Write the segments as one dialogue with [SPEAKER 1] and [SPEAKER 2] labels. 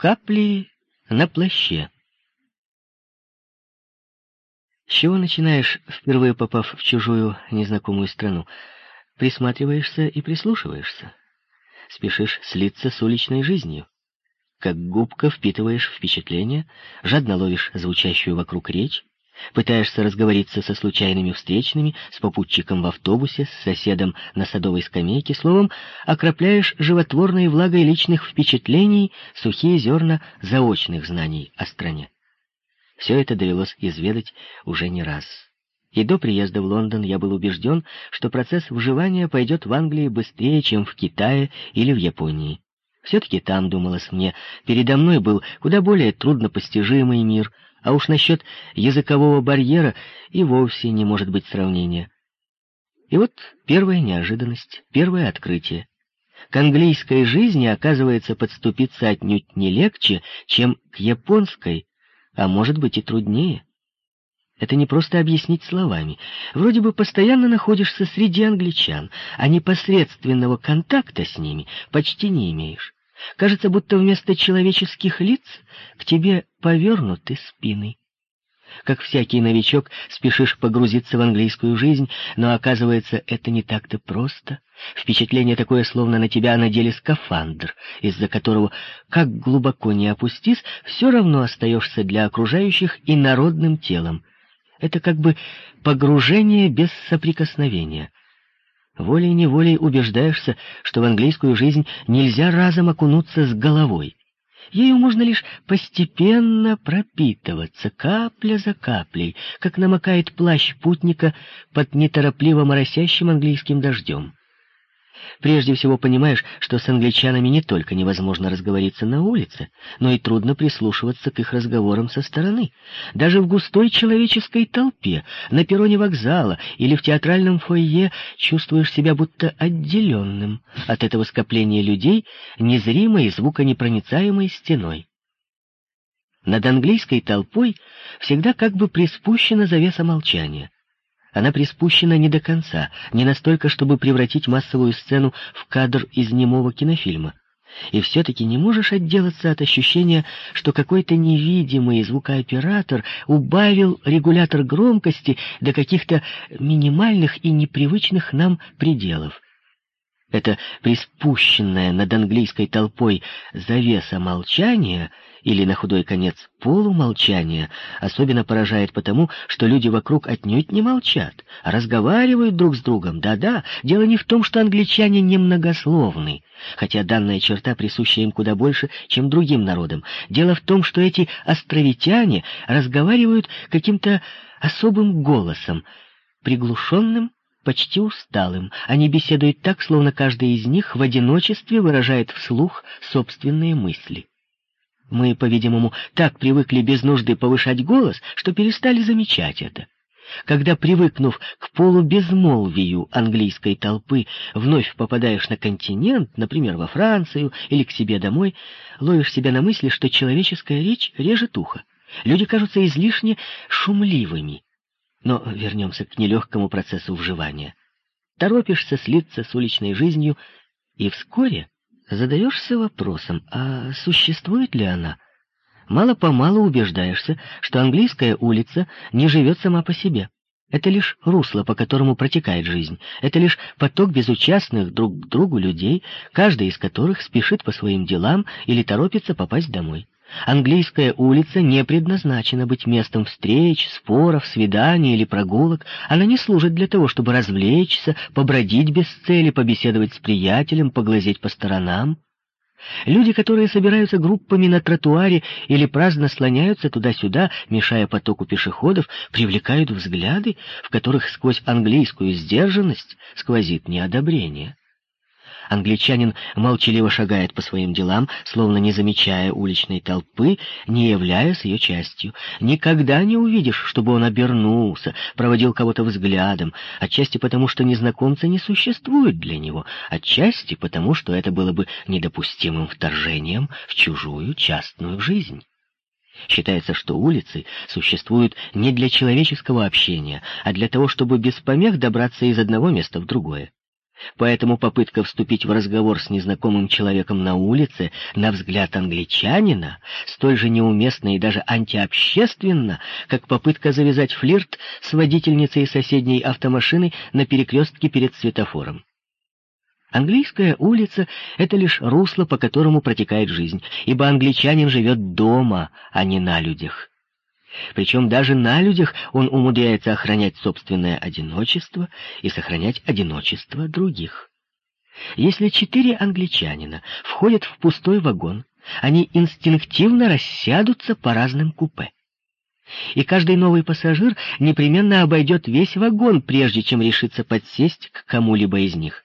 [SPEAKER 1] Капли на плаще. С чего начинаешь, впервые попав в чужую незнакомую страну? Присматриваешься и прислушиваешься. Спешишь слиться с уличной жизнью. Как губка впитываешь впечатления, жадно ловишь звучащую вокруг речь, пытаешься разговориться со случайными встречными, с попутчиком в автобусе, с соседом на садовой скамейке, словом, окропляешь животворной влагой личных впечатлений сухие зерна заочных знаний о стране. Все это довелось изведать уже не раз. И до приезда в Лондон я был убежден, что процесс вживания пойдет в Англии быстрее, чем в Китае или в Японии. Все-таки там, думалось мне, передо мной был куда более труднопостижимый мир, а уж насчет языкового барьера и вовсе не может быть сравнения. И вот первая неожиданность, первое открытие. К английской жизни, оказывается, подступиться отнюдь не легче, чем к японской, а может быть и труднее. Это не просто объяснить словами. Вроде бы постоянно находишься среди англичан, а непосредственного контакта с ними почти не имеешь. Кажется, будто вместо человеческих лиц к тебе повернуты спины. Как всякий новичок, спешишь погрузиться в английскую жизнь, но оказывается, это не так-то просто. Впечатление такое, словно на тебя надели скафандр, из-за которого, как глубоко не опустись, все равно остаешься для окружающих инородным телом. Это как бы погружение без соприкосновения. Волей-неволей убеждаешься, что в английскую жизнь нельзя разом окунуться с головой. Ею можно лишь постепенно пропитываться, капля за каплей, как намокает плащ путника под неторопливо моросящим английским дождем. Прежде всего понимаешь, что с англичанами не только невозможно разговориться на улице, но и трудно прислушиваться к их разговорам со стороны. Даже в густой человеческой толпе, на перроне вокзала или в театральном фойе чувствуешь себя будто отделенным от этого скопления людей незримой звуконепроницаемой стеной. Над английской толпой всегда как бы приспущена завеса молчания — она приспущена не до конца, не настолько, чтобы превратить массовую сцену в кадр из немого кинофильма. И все-таки не можешь отделаться от ощущения, что какой-то невидимый звукооператор убавил регулятор громкости до каких-то минимальных и непривычных нам пределов. Это приспущенная над английской толпой завеса молчания или, на худой конец, полумолчания особенно поражает потому, что люди вокруг отнюдь не молчат, а разговаривают друг с другом. Да-да, дело не в том, что англичане немногословны, хотя данная черта присуща им куда больше, чем другим народам. Дело в том, что эти островитяне разговаривают каким-то особым голосом, приглушенным, почти усталым. Они беседуют так, словно каждый из них в одиночестве выражает вслух собственные мысли. Мы, по-видимому, так привыкли без нужды повышать голос, что перестали замечать это. Когда, привыкнув к полубезмолвию английской толпы, вновь попадаешь на континент, например, во Францию или к себе домой, ловишь себя на мысли, что человеческая речь режет ухо. Люди кажутся излишне шумливыми. Но вернемся к нелегкому процессу вживания. Торопишься слиться с уличной жизнью, и вскоре задаешься вопросом, а существует ли она? Мало-помалу убеждаешься, что английская улица не живет сама по себе. Это лишь русло, по которому протекает жизнь. Это лишь поток безучастных друг к другу людей, каждый из которых спешит по своим делам или торопится попасть домой. Английская улица не предназначена быть местом встреч, споров, свиданий или прогулок. Она не служит для того, чтобы развлечься, побродить без цели, побеседовать с приятелем, поглазеть по сторонам. Люди, которые собираются группами на тротуаре или праздно слоняются туда-сюда, мешая потоку пешеходов, привлекают взгляды, в которых сквозь английскую сдержанность сквозит неодобрение. Англичанин молчаливо шагает по своим делам, словно не замечая уличной толпы, не являясь ее частью. Никогда не увидишь, чтобы он обернулся, проводил кого-то взглядом, отчасти потому, что незнакомца не существует для него, отчасти потому, что это было бы недопустимым вторжением в чужую частную жизнь. Считается, что улицы существуют не для человеческого общения, а для того, чтобы без помех добраться из одного места в другое. Поэтому попытка вступить в разговор с незнакомым человеком на улице, на взгляд англичанина, столь же неуместна и даже антиобщественна, как попытка завязать флирт с водительницей соседней автомашины на перекрестке перед светофором. Английская улица — это лишь русло, по которому протекает жизнь, ибо англичанин живет дома, а не на людях. Причем даже на людях он умудряется охранять собственное одиночество и сохранять одиночество других. Если четыре англичанина входят в пустой вагон, они инстинктивно рассядутся по разным купе. И каждый новый пассажир непременно обойдет весь вагон, прежде чем решиться подсесть к кому-либо из них.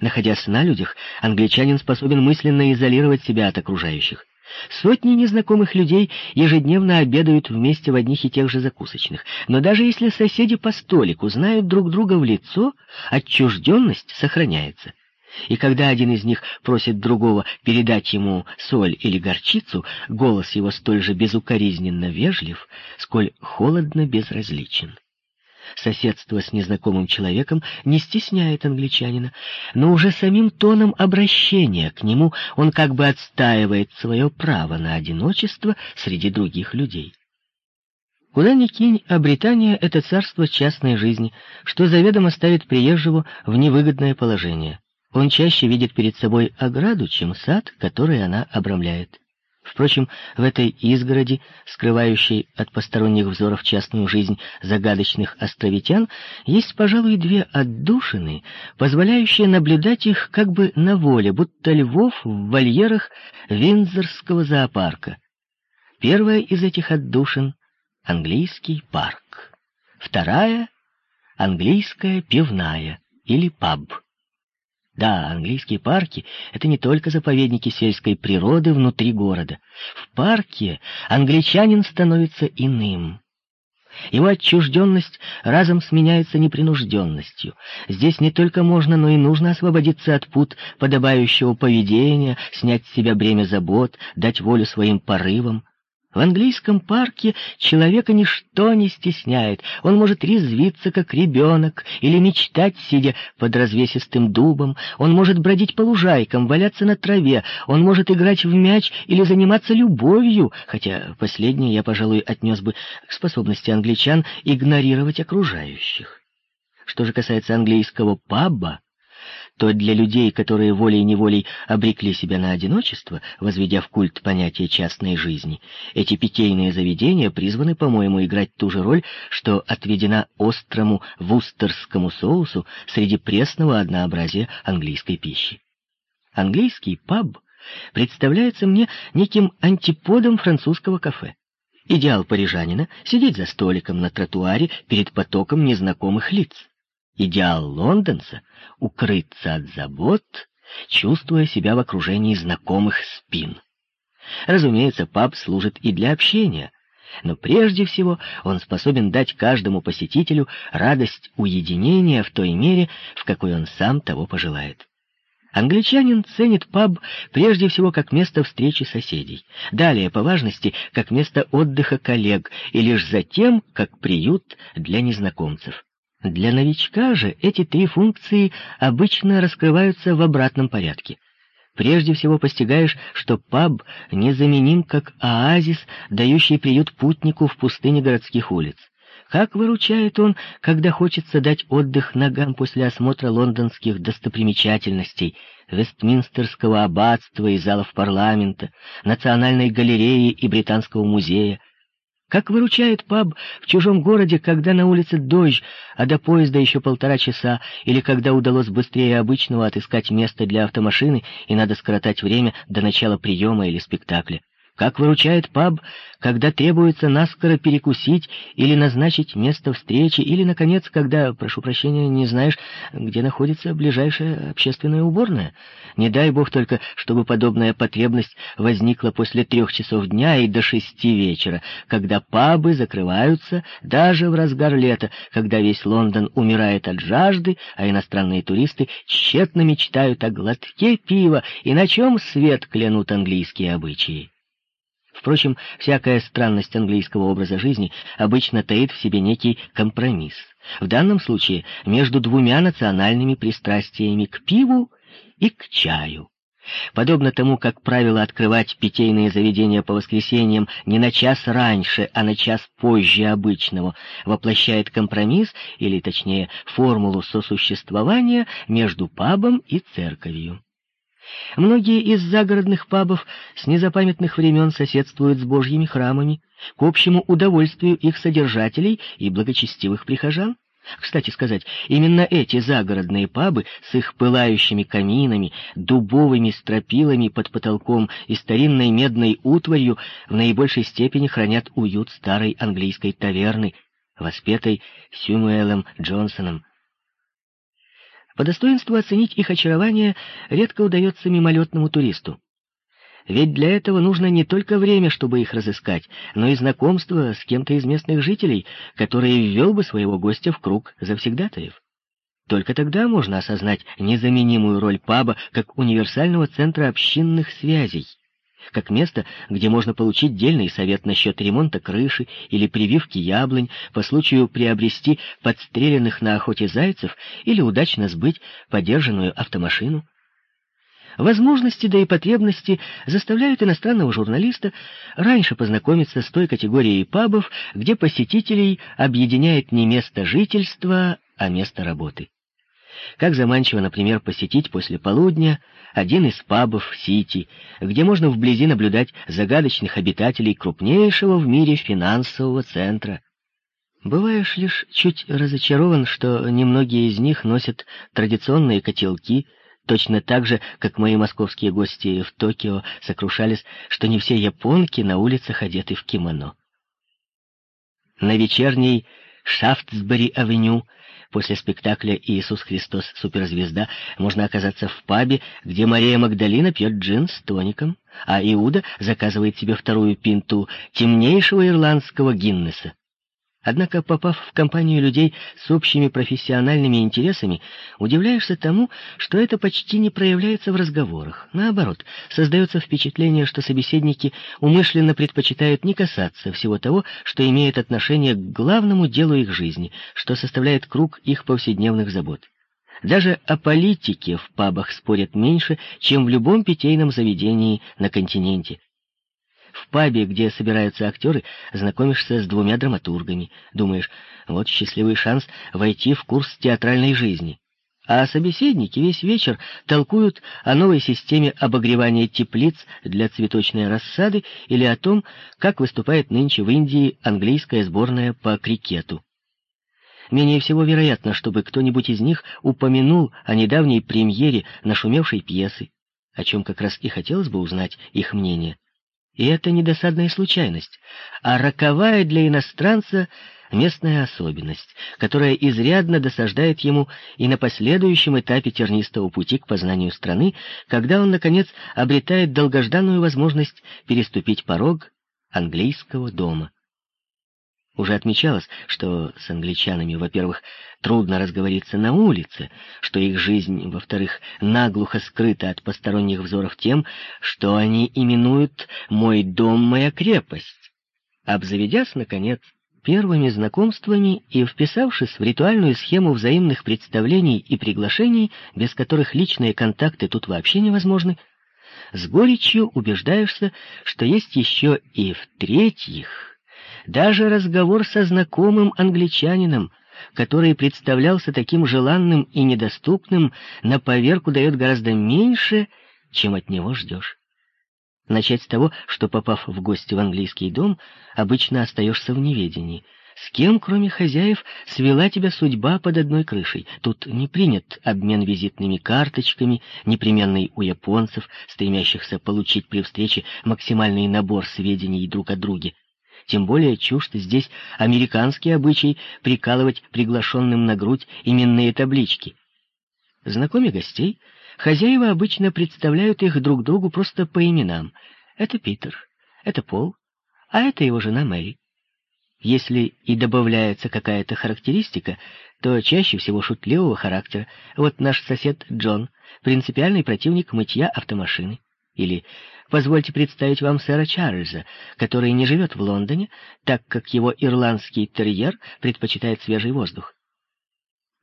[SPEAKER 1] Находясь на людях, англичанин способен мысленно изолировать себя от окружающих. Сотни незнакомых людей ежедневно обедают вместе в одних и тех же закусочных. Но даже если соседи по столику знают друг друга в лицо, отчужденность сохраняется. И когда один из них просит другого передать ему соль или горчицу, голос его столь же безукоризненно вежлив, сколь холодно безразличен. Соседство с незнакомым человеком не стесняет англичанина, но уже самим тоном обращения к нему он как бы отстаивает свое право на одиночество среди других людей. Куда ни кинь, а Британия — это царство частной жизни, что заведомо ставит приезжего в невыгодное положение. Он чаще видит перед собой ограду, чем сад, который она обрамляет. Впрочем, в этой изгороди, скрывающей от посторонних взоров частную жизнь загадочных островитян, есть, пожалуй, две отдушины, позволяющие наблюдать их как бы на воле, будто львов в вольерах Виндзорского зоопарка. Первая из этих отдушин — английский парк. Вторая — английская пивная или паб. Да, английские парки — это не только заповедники сельской природы внутри города. В парке англичанин становится иным. Его отчужденность разом сменяется непринужденностью. Здесь не только можно, но и нужно освободиться от пут подобающего поведения, снять с себя бремя забот, дать волю своим порывам. В английском парке человека ничто не стесняет. Он может резвиться, как ребенок, или мечтать, сидя под развесистым дубом. Он может бродить по лужайкам, валяться на траве. Он может играть в мяч или заниматься любовью, хотя последнее я, пожалуй, отнес бы к способности англичан игнорировать окружающих. Что же касается английского паба, то для людей, которые волей-неволей обрекли себя на одиночество, возведя в культ понятие частной жизни, эти питейные заведения призваны, по-моему, играть ту же роль, что отведена острому вустерскому соусу среди пресного однообразия английской пищи. Английский паб представляется мне неким антиподом французского кафе. Идеал парижанина — сидеть за столиком на тротуаре перед потоком незнакомых лиц. Идеал лондонца — укрыться от забот, чувствуя себя в окружении знакомых спин. Разумеется, паб служит и для общения, но прежде всего он способен дать каждому посетителю радость уединения в той мере, в какой он сам того пожелает. Англичанин ценит паб прежде всего как место встречи соседей, далее по важности как место отдыха коллег и лишь затем как приют для незнакомцев. Для новичка же эти три функции обычно раскрываются в обратном порядке. Прежде всего постигаешь, что паб незаменим как оазис, дающий приют путнику в пустыне городских улиц. Как выручает он, когда хочется дать отдых ногам после осмотра лондонских достопримечательностей, Вестминстерского аббатства и залов парламента, Национальной галереи и Британского музея, как выручает паб в чужом городе, когда на улице дождь, а до поезда еще полтора часа, или когда удалось быстрее обычного отыскать место для автомашины и надо скоротать время до начала приема или спектакля. Как выручает паб, когда требуется наскоро перекусить или назначить место встречи, или, наконец, когда, прошу прощения, не знаешь, где находится ближайшая общественная уборная. Не дай бог только, чтобы подобная потребность возникла после трех часов дня и до шести вечера, когда пабы закрываются даже в разгар лета, когда весь Лондон умирает от жажды, а иностранные туристы тщетно мечтают о глотке пива и на чем свет клянут английские обычаи. Впрочем, всякая странность английского образа жизни обычно таит в себе некий компромисс. В данном случае между двумя национальными пристрастиями к пиву и к чаю. Подобно тому, как правило открывать питейные заведения по воскресеньям не на час раньше, а на час позже обычного, воплощает компромисс, или точнее формулу сосуществования между пабом и церковью. Многие из загородных пабов с незапамятных времен соседствуют с божьими храмами, к общему удовольствию их содержателей и благочестивых прихожан. Кстати сказать, именно эти загородные пабы с их пылающими каминами, дубовыми стропилами под потолком и старинной медной утварью в наибольшей степени хранят уют старой английской таверны, воспетой Сюмуэлом Джонсоном. По достоинству оценить их очарование редко удается мимолетному туристу. Ведь для этого нужно не только время, чтобы их разыскать, но и знакомство с кем-то из местных жителей, который ввел бы своего гостя в круг завсегдатаев. Только тогда можно осознать незаменимую роль паба как универсального центра общинных связей как место, где можно получить дельный совет насчет ремонта крыши или прививки яблонь, по случаю приобрести подстреленных на охоте зайцев или удачно сбыть подержанную автомашину. Возможности, да и потребности заставляют иностранного журналиста раньше познакомиться с той категорией пабов, где посетителей объединяет не место жительства, а место работы. Как заманчиво, например, посетить после полудня один из пабов Сити, где можно вблизи наблюдать загадочных обитателей крупнейшего в мире финансового центра. Бываешь лишь чуть разочарован, что немногие из них носят традиционные котелки, точно так же, как мои московские гости в Токио сокрушались, что не все японки на улицах одеты в кимоно. На вечерней Шафтсбери-авеню После спектакля «Иисус Христос. Суперзвезда» можно оказаться в пабе, где Мария Магдалина пьет джин с тоником, а Иуда заказывает себе вторую пинту темнейшего ирландского Гиннеса. Однако, попав в компанию людей с общими профессиональными интересами, удивляешься тому, что это почти не проявляется в разговорах. Наоборот, создается впечатление, что собеседники умышленно предпочитают не касаться всего того, что имеет отношение к главному делу их жизни, что составляет круг их повседневных забот. Даже о политике в пабах спорят меньше, чем в любом питейном заведении на континенте. В пабе, где собираются актеры, знакомишься с двумя драматургами. Думаешь, вот счастливый шанс войти в курс театральной жизни. А собеседники весь вечер толкуют о новой системе обогревания теплиц для цветочной рассады или о том, как выступает нынче в Индии английская сборная по крикету. Менее всего вероятно, чтобы кто-нибудь из них упомянул о недавней премьере нашумевшей пьесы, о чем как раз и хотелось бы узнать их мнение. И это не досадная случайность, а роковая для иностранца местная особенность, которая изрядно досаждает ему и на последующем этапе тернистого пути к познанию страны, когда он, наконец, обретает долгожданную возможность переступить порог английского дома. Уже отмечалось, что с англичанами, во-первых, трудно разговориться на улице, что их жизнь, во-вторых, наглухо скрыта от посторонних взоров тем, что они именуют «мой дом, моя крепость». Обзаведясь, наконец, первыми знакомствами и вписавшись в ритуальную схему взаимных представлений и приглашений, без которых личные контакты тут вообще невозможны, с горечью убеждаешься, что есть еще и в-третьих даже разговор со знакомым англичанином, который представлялся таким желанным и недоступным, на поверку дает гораздо меньше, чем от него ждешь. Начать с того, что, попав в гости в английский дом, обычно остаешься в неведении. С кем, кроме хозяев, свела тебя судьба под одной крышей? Тут не принят обмен визитными карточками, непременный у японцев, стремящихся получить при встрече максимальный набор сведений друг о друге. Тем более чужд здесь американский обычай прикалывать приглашенным на грудь именные таблички. Знакомя гостей, хозяева обычно представляют их друг другу просто по именам. Это Питер, это Пол, а это его жена Мэри. Если и добавляется какая-то характеристика, то чаще всего шутливого характера. Вот наш сосед Джон, принципиальный противник мытья автомашины. Или позвольте представить вам сэра Чарльза, который не живет в Лондоне, так как его ирландский терьер предпочитает свежий воздух.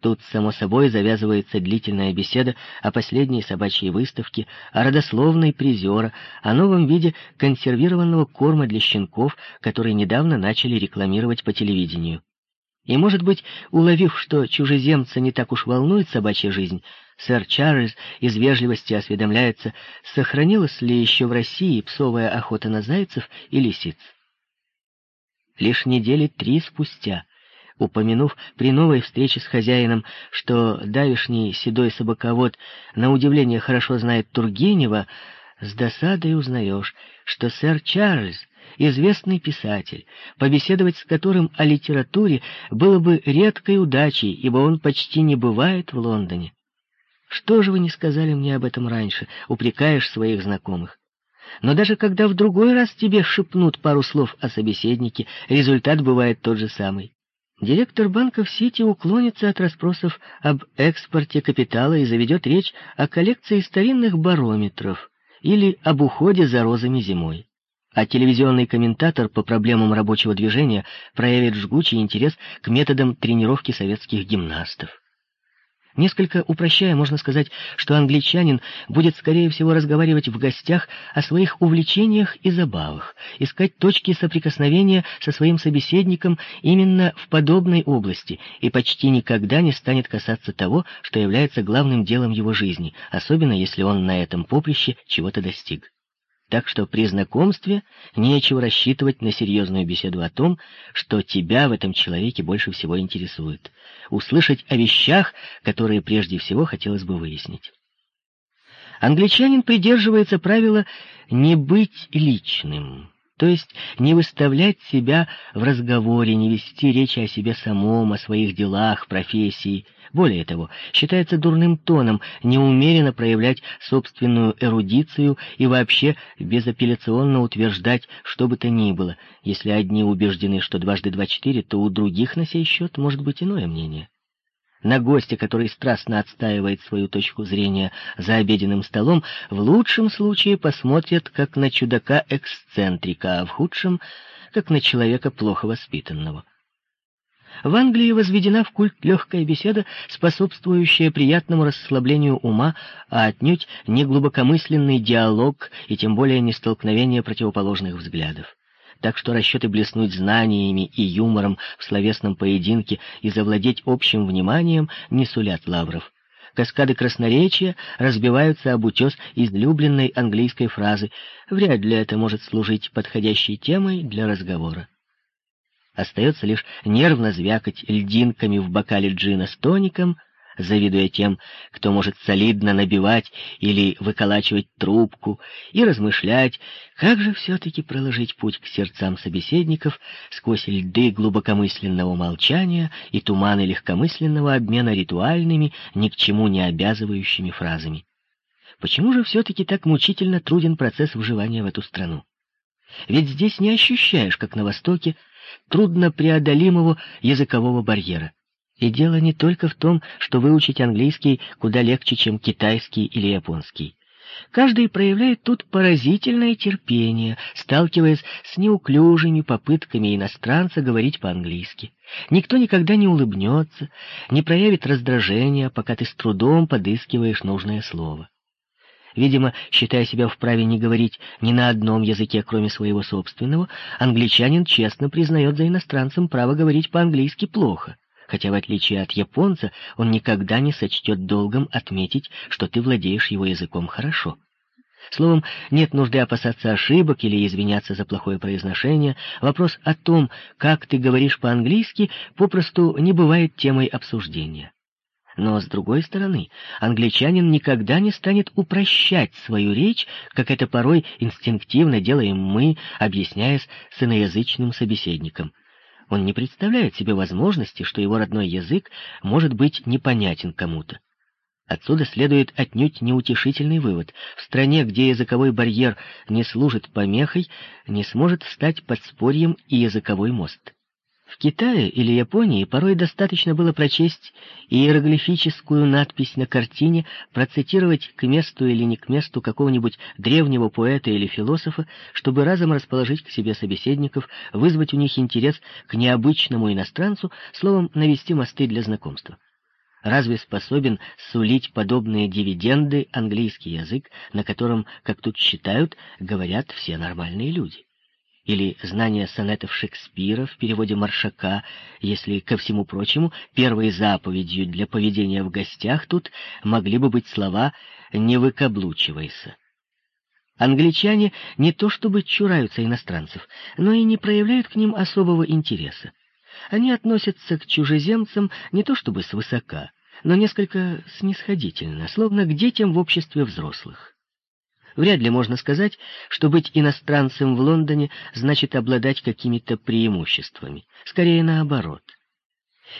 [SPEAKER 1] Тут, само собой, завязывается длительная беседа о последней собачьей выставке, о родословной призера, о новом виде консервированного корма для щенков, который недавно начали рекламировать по телевидению. И, может быть, уловив, что чужеземца не так уж волнует собачья жизнь, сэр Чарльз из вежливости осведомляется, сохранилась ли еще в России псовая охота на зайцев и лисиц. Лишь недели три спустя, упомянув при новой встрече с хозяином, что давишний седой собаковод на удивление хорошо знает Тургенева, с досадой узнаешь, что сэр Чарльз известный писатель, побеседовать с которым о литературе было бы редкой удачей, ибо он почти не бывает в Лондоне. Что же вы не сказали мне об этом раньше, упрекаешь своих знакомых? Но даже когда в другой раз тебе шепнут пару слов о собеседнике, результат бывает тот же самый. Директор банка в Сити уклонится от расспросов об экспорте капитала и заведет речь о коллекции старинных барометров или об уходе за розами зимой а телевизионный комментатор по проблемам рабочего движения проявит жгучий интерес к методам тренировки советских гимнастов. Несколько упрощая, можно сказать, что англичанин будет, скорее всего, разговаривать в гостях о своих увлечениях и забавах, искать точки соприкосновения со своим собеседником именно в подобной области и почти никогда не станет касаться того, что является главным делом его жизни, особенно если он на этом поприще чего-то достиг. Так что при знакомстве нечего рассчитывать на серьезную беседу о том, что тебя в этом человеке больше всего интересует. Услышать о вещах, которые прежде всего хотелось бы выяснить. Англичанин придерживается правила «не быть личным». То есть не выставлять себя в разговоре, не вести речи о себе самом, о своих делах, профессии. Более того, считается дурным тоном неумеренно проявлять собственную эрудицию и вообще безапелляционно утверждать что бы то ни было. Если одни убеждены, что дважды два четыре, то у других на сей счет может быть иное мнение на гостя, который страстно отстаивает свою точку зрения за обеденным столом, в лучшем случае посмотрят как на чудака-эксцентрика, а в худшем — как на человека плохо воспитанного. В Англии возведена в культ легкая беседа, способствующая приятному расслаблению ума, а отнюдь не глубокомысленный диалог и тем более не столкновение противоположных взглядов так что расчеты блеснуть знаниями и юмором в словесном поединке и завладеть общим вниманием не сулят лавров. Каскады красноречия разбиваются об утес излюбленной английской фразы. Вряд ли это может служить подходящей темой для разговора. Остается лишь нервно звякать льдинками в бокале джина с тоником — завидуя тем, кто может солидно набивать или выколачивать трубку, и размышлять, как же все-таки проложить путь к сердцам собеседников сквозь льды глубокомысленного молчания и туманы легкомысленного обмена ритуальными, ни к чему не обязывающими фразами. Почему же все-таки так мучительно труден процесс вживания в эту страну? Ведь здесь не ощущаешь, как на Востоке, труднопреодолимого языкового барьера. И дело не только в том, что выучить английский куда легче, чем китайский или японский. Каждый проявляет тут поразительное терпение, сталкиваясь с неуклюжими попытками иностранца говорить по-английски. Никто никогда не улыбнется, не проявит раздражения, пока ты с трудом подыскиваешь нужное слово. Видимо, считая себя вправе не говорить ни на одном языке, кроме своего собственного, англичанин честно признает за иностранцем право говорить по-английски плохо хотя, в отличие от японца, он никогда не сочтет долгом отметить, что ты владеешь его языком хорошо. Словом, нет нужды опасаться ошибок или извиняться за плохое произношение. Вопрос о том, как ты говоришь по-английски, попросту не бывает темой обсуждения. Но, с другой стороны, англичанин никогда не станет упрощать свою речь, как это порой инстинктивно делаем мы, объясняясь с иноязычным собеседником — он не представляет себе возможности, что его родной язык может быть непонятен кому-то. Отсюда следует отнюдь неутешительный вывод. В стране, где языковой барьер не служит помехой, не сможет стать подспорьем и языковой мост. В Китае или Японии порой достаточно было прочесть иероглифическую надпись на картине, процитировать к месту или не к месту какого-нибудь древнего поэта или философа, чтобы разом расположить к себе собеседников, вызвать у них интерес к необычному иностранцу, словом, навести мосты для знакомства. Разве способен сулить подобные дивиденды английский язык, на котором, как тут считают, говорят все нормальные люди? Или знание сонетов Шекспира в переводе Маршака, если, ко всему прочему, первой заповедью для поведения в гостях тут могли бы быть слова «не выкаблучивайся». Англичане не то чтобы чураются иностранцев, но и не проявляют к ним особого интереса. Они относятся к чужеземцам не то чтобы свысока, но несколько снисходительно, словно к детям в обществе взрослых. Вряд ли можно сказать, что быть иностранцем в Лондоне значит обладать какими-то преимуществами. Скорее наоборот.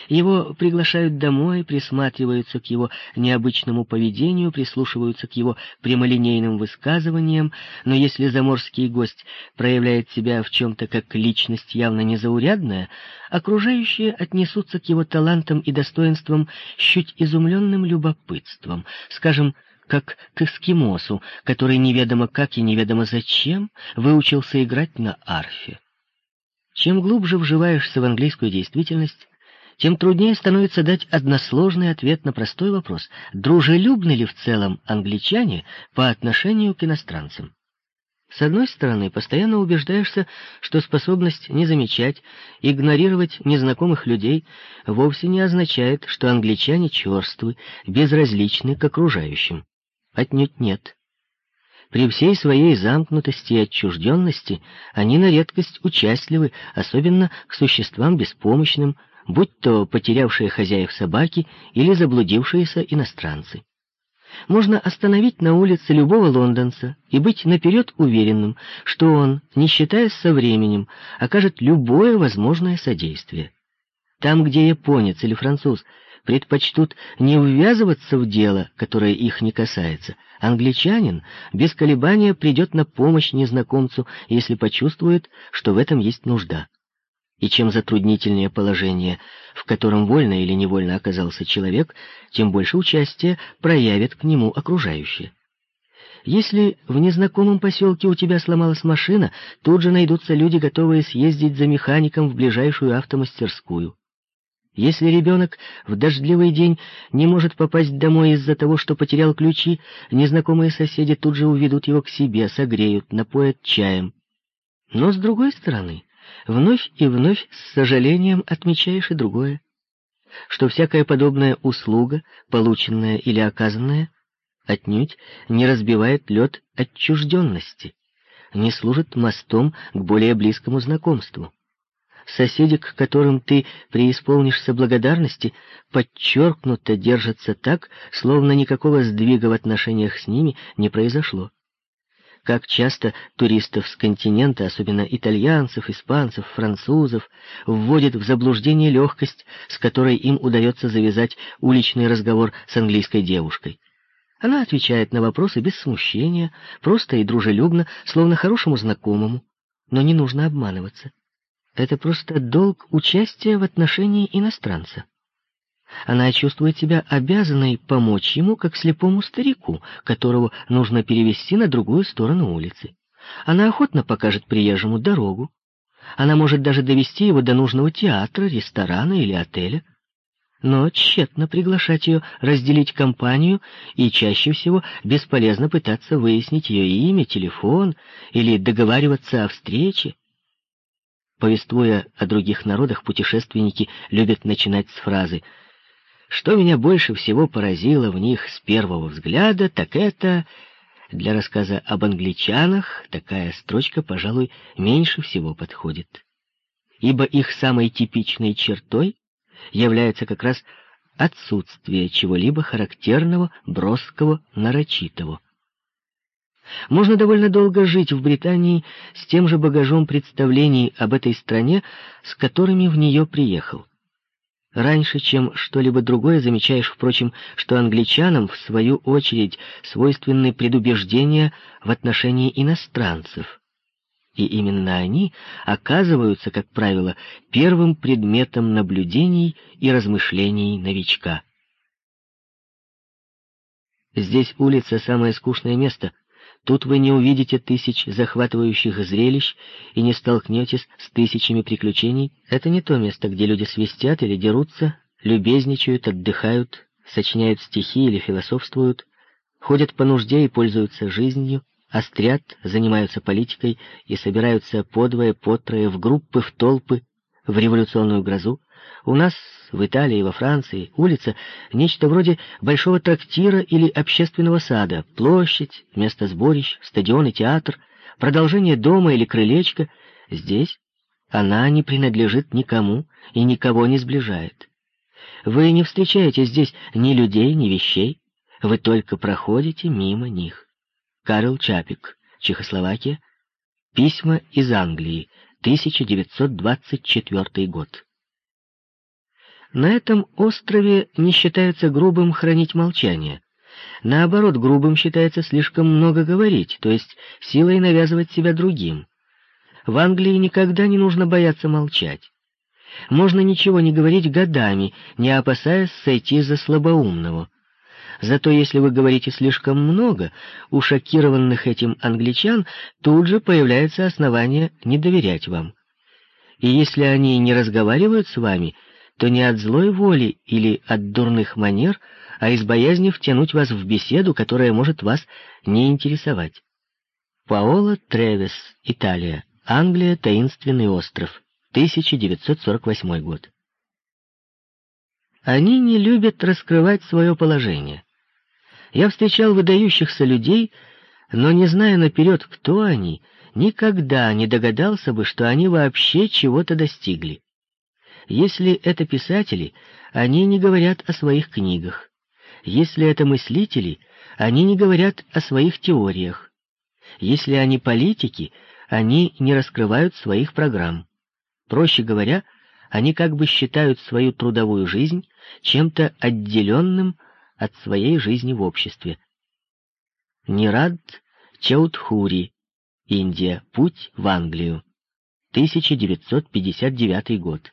[SPEAKER 1] Его приглашают домой, присматриваются к его необычному поведению, прислушиваются к его прямолинейным высказываниям, но если заморский гость проявляет себя в чем-то как личность явно незаурядная, окружающие отнесутся к его талантам и достоинствам с чуть изумленным любопытством, скажем, как к эскимосу, который неведомо как и неведомо зачем выучился играть на арфе. Чем глубже вживаешься в английскую действительность, тем труднее становится дать односложный ответ на простой вопрос, дружелюбны ли в целом англичане по отношению к иностранцам. С одной стороны, постоянно убеждаешься, что способность не замечать, игнорировать незнакомых людей вовсе не означает, что англичане черствы, безразличны к окружающим. Отнюдь нет. При всей своей замкнутости и отчужденности они на редкость участливы, особенно к существам беспомощным, будь то потерявшие хозяев собаки или заблудившиеся иностранцы. Можно остановить на улице любого лондонца и быть наперед уверенным, что он, не считаясь со временем, окажет любое возможное содействие. Там, где японец или француз предпочтут не ввязываться в дело, которое их не касается. Англичанин без колебания придет на помощь незнакомцу, если почувствует, что в этом есть нужда. И чем затруднительнее положение, в котором вольно или невольно оказался человек, тем больше участия проявят к нему окружающие. Если в незнакомом поселке у тебя сломалась машина, тут же найдутся люди, готовые съездить за механиком в ближайшую автомастерскую. Если ребенок в дождливый день не может попасть домой из-за того, что потерял ключи, незнакомые соседи тут же уведут его к себе, согреют, напоят чаем. Но, с другой стороны, вновь и вновь с сожалением отмечаешь и другое, что всякая подобная услуга, полученная или оказанная, отнюдь не разбивает лед отчужденности, не служит мостом к более близкому знакомству соседи, к которым ты преисполнишься благодарности, подчеркнуто держатся так, словно никакого сдвига в отношениях с ними не произошло. Как часто туристов с континента, особенно итальянцев, испанцев, французов, вводит в заблуждение легкость, с которой им удается завязать уличный разговор с английской девушкой. Она отвечает на вопросы без смущения, просто и дружелюбно, словно хорошему знакомому, но не нужно обманываться. Это просто долг участия в отношении иностранца. Она чувствует себя обязанной помочь ему, как слепому старику, которого нужно перевести на другую сторону улицы. Она охотно покажет приезжему дорогу. Она может даже довести его до нужного театра, ресторана или отеля. Но тщетно приглашать ее разделить компанию, и чаще всего бесполезно пытаться выяснить ее имя, телефон или договариваться о встрече. Повествуя о других народах, путешественники любят начинать с фразы «Что меня больше всего поразило в них с первого взгляда, так это...» Для рассказа об англичанах такая строчка, пожалуй, меньше всего подходит. Ибо их самой типичной чертой является как раз отсутствие чего-либо характерного, броского, нарочитого. Можно довольно долго жить в Британии с тем же багажом представлений об этой стране, с которыми в нее приехал. Раньше, чем что-либо другое, замечаешь, впрочем, что англичанам, в свою очередь, свойственны предубеждения в отношении иностранцев. и именно они оказываются, как правило, первым предметом наблюдений и размышлений новичка. Здесь улица — самое скучное место. Тут вы не увидите тысяч захватывающих зрелищ и не столкнетесь с тысячами приключений. Это не то место, где люди свистят или дерутся, любезничают, отдыхают, сочиняют стихи или философствуют, ходят по нужде и пользуются жизнью острят, занимаются политикой и собираются подвое, потрое, в группы, в толпы, в революционную грозу. У нас, в Италии, во Франции, улица — нечто вроде большого трактира или общественного сада, площадь, место сборищ, стадион и театр, продолжение дома или крылечко. Здесь она не принадлежит никому и никого не сближает. Вы не встречаете здесь ни людей, ни вещей, вы только проходите мимо них. Карл Чапик, Чехословакия. Письма из Англии, 1924 год. На этом острове не считается грубым хранить молчание. Наоборот, грубым считается слишком много говорить, то есть силой навязывать себя другим. В Англии никогда не нужно бояться молчать. Можно ничего не говорить годами, не опасаясь сойти за слабоумного. Зато если вы говорите слишком много, у шокированных этим англичан тут же появляется основание не доверять вам. И если они не разговаривают с вами, то не от злой воли или от дурных манер, а из боязни втянуть вас в беседу, которая может вас не интересовать. Паоло Тревес, Италия, Англия, Таинственный остров, 1948 год. Они не любят раскрывать свое положение. Я встречал выдающихся людей, но, не зная наперед, кто они, никогда не догадался бы, что они вообще чего-то достигли. Если это писатели, они не говорят о своих книгах. Если это мыслители, они не говорят о своих теориях. Если они политики, они не раскрывают своих программ. Проще говоря, они как бы считают свою трудовую жизнь чем-то отделенным от своей жизни в обществе. Нирад Чаудхури, Индия. Путь в Англию. 1959 год.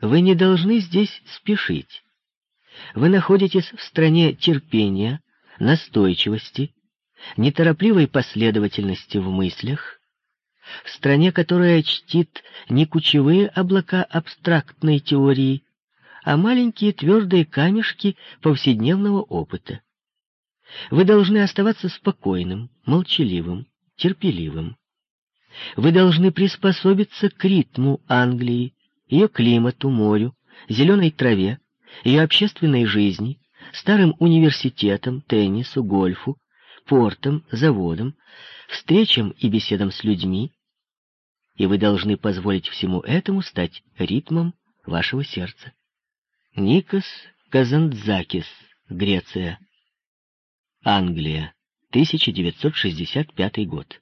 [SPEAKER 1] Вы не должны здесь спешить. Вы находитесь в стране терпения, настойчивости, неторопливой последовательности в мыслях, в стране, которая чтит не кучевые облака абстрактной теории, а маленькие твердые камешки повседневного опыта. Вы должны оставаться спокойным, молчаливым, терпеливым. Вы должны приспособиться к ритму Англии, ее климату, морю, зеленой траве, ее общественной жизни, старым университетам, теннису, гольфу, портам, заводам, встречам и беседам с людьми, и вы должны позволить всему этому стать ритмом вашего сердца. Никос Казандзакис, Греция. Англия, 1965 год.